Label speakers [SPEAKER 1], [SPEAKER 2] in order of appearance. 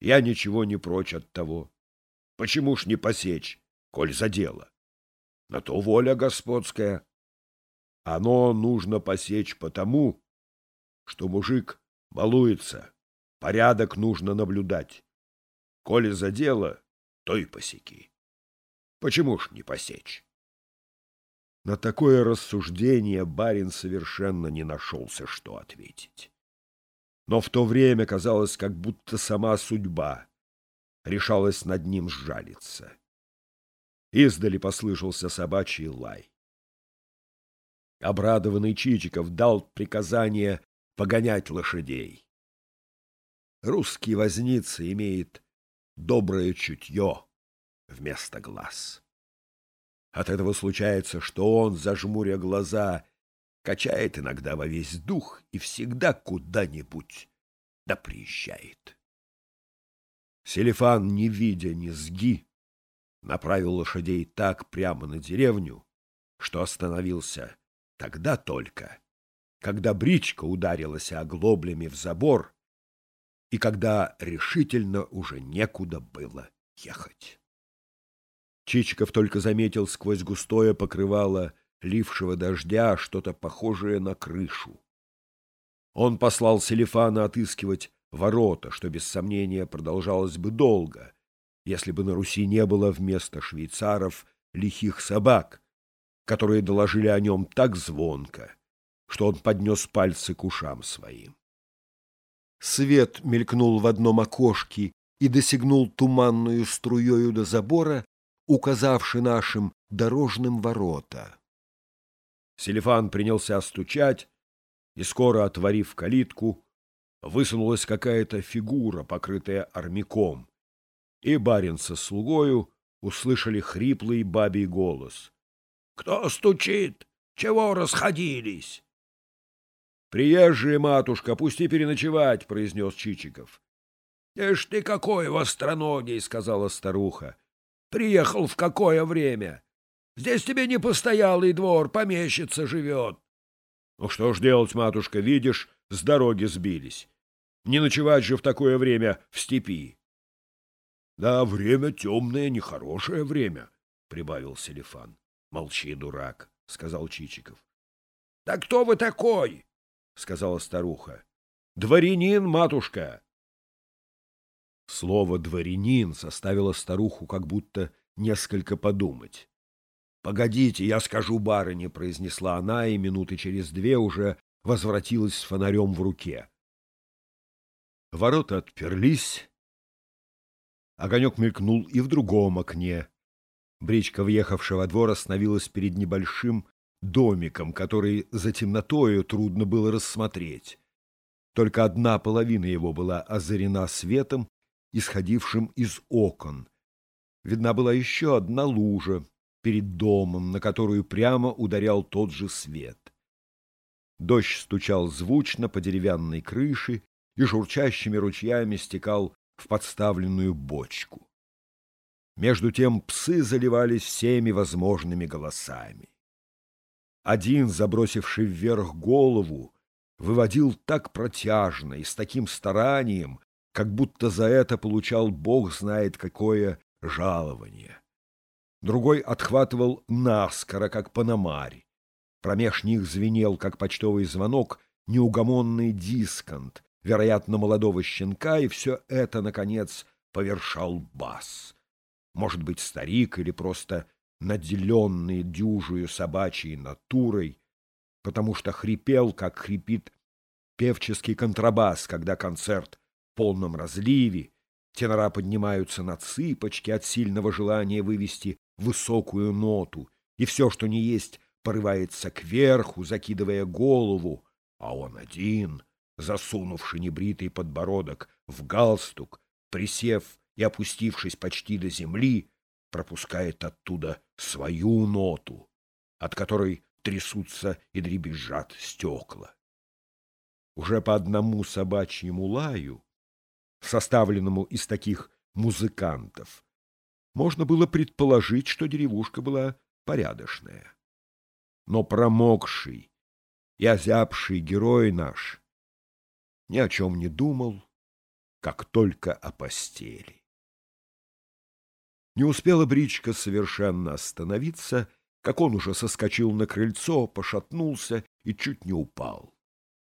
[SPEAKER 1] Я ничего не прочь от того. Почему ж не посечь, коль за дело? На то воля господская. Оно нужно посечь потому, что мужик балуется, порядок нужно наблюдать. Коли за дело, то и посеки. Почему ж не посечь? На такое рассуждение барин совершенно не нашелся, что ответить. Но в то время казалось, как будто сама судьба решалась над ним сжалиться. Издали послышался собачий лай. Обрадованный Чичиков дал приказание погонять лошадей. Русский возница имеет доброе чутье вместо глаз. От этого случается, что он, зажмуря глаза, качает иногда во весь дух и всегда куда-нибудь да приезжает. Селифан, не видя низги, направил лошадей так прямо на деревню, что остановился тогда только, когда бричка ударилась оглоблями в забор и когда решительно уже некуда было ехать. Чичиков только заметил сквозь густое покрывало лившего дождя что-то похожее на крышу. Он послал Селифана отыскивать ворота, что без сомнения продолжалось бы долго, если бы на Руси не было вместо швейцаров лихих собак, которые доложили о нем так звонко, что он поднес пальцы к ушам своим. Свет мелькнул в одном окошке и досягнул туманную струею до забора, указавший нашим дорожным ворота. Селифан принялся стучать, и скоро, отворив калитку, высунулась какая-то фигура, покрытая армяком, и барин со слугою услышали хриплый бабий голос. — Кто стучит? Чего расходились? — Приезжие, матушка, пусти переночевать, — произнес Чичиков. — Ишь ты какой востроногий, — сказала старуха. Приехал в какое время? Здесь тебе не постоялый двор, помещица живет. Ну что ж делать, матушка, видишь, с дороги сбились. Не ночевать же в такое время в степи. Да, время темное, нехорошее время, прибавил Селифан. Молчи, дурак, сказал Чичиков. Да кто вы такой? сказала старуха. Дворянин, матушка. Слово «дворянин» заставило старуху как будто несколько подумать. «Погодите, я скажу барыне», — произнесла она, и минуты через две уже возвратилась с фонарем в руке. Ворота отперлись. Огонек мелькнул и в другом окне. Бричка, въехавшая во двор, остановилась перед небольшим домиком, который за темнотою трудно было рассмотреть. Только одна половина его была озарена светом, исходившим из окон. Видна была еще одна лужа перед домом, на которую прямо ударял тот же свет. Дождь стучал звучно по деревянной крыше и журчащими ручьями стекал в подставленную бочку. Между тем псы заливались всеми возможными голосами. Один, забросивший вверх голову, выводил так протяжно и с таким старанием, как будто за это получал бог знает какое жалование. Другой отхватывал наскоро, как панамарь. Промеж них звенел, как почтовый звонок, неугомонный дисконт, вероятно, молодого щенка, и все это, наконец, повершал бас. Может быть, старик или просто наделенный дюжую собачьей натурой, потому что хрипел, как хрипит певческий контрабас, когда концерт полном разливе, тенора поднимаются на цыпочки от сильного желания вывести высокую ноту, и все, что не есть, порывается кверху, закидывая голову, а он один, засунувший небритый подбородок в галстук, присев и опустившись почти до земли, пропускает оттуда свою ноту, от которой трясутся и дребезжат стекла. Уже по одному собачьему лаю составленному из таких музыкантов, можно было предположить, что деревушка была порядочная. Но промокший и озябший герой наш ни о чем не думал как только о постели. Не успела бричка совершенно остановиться, как он уже соскочил на крыльцо, пошатнулся и чуть не упал.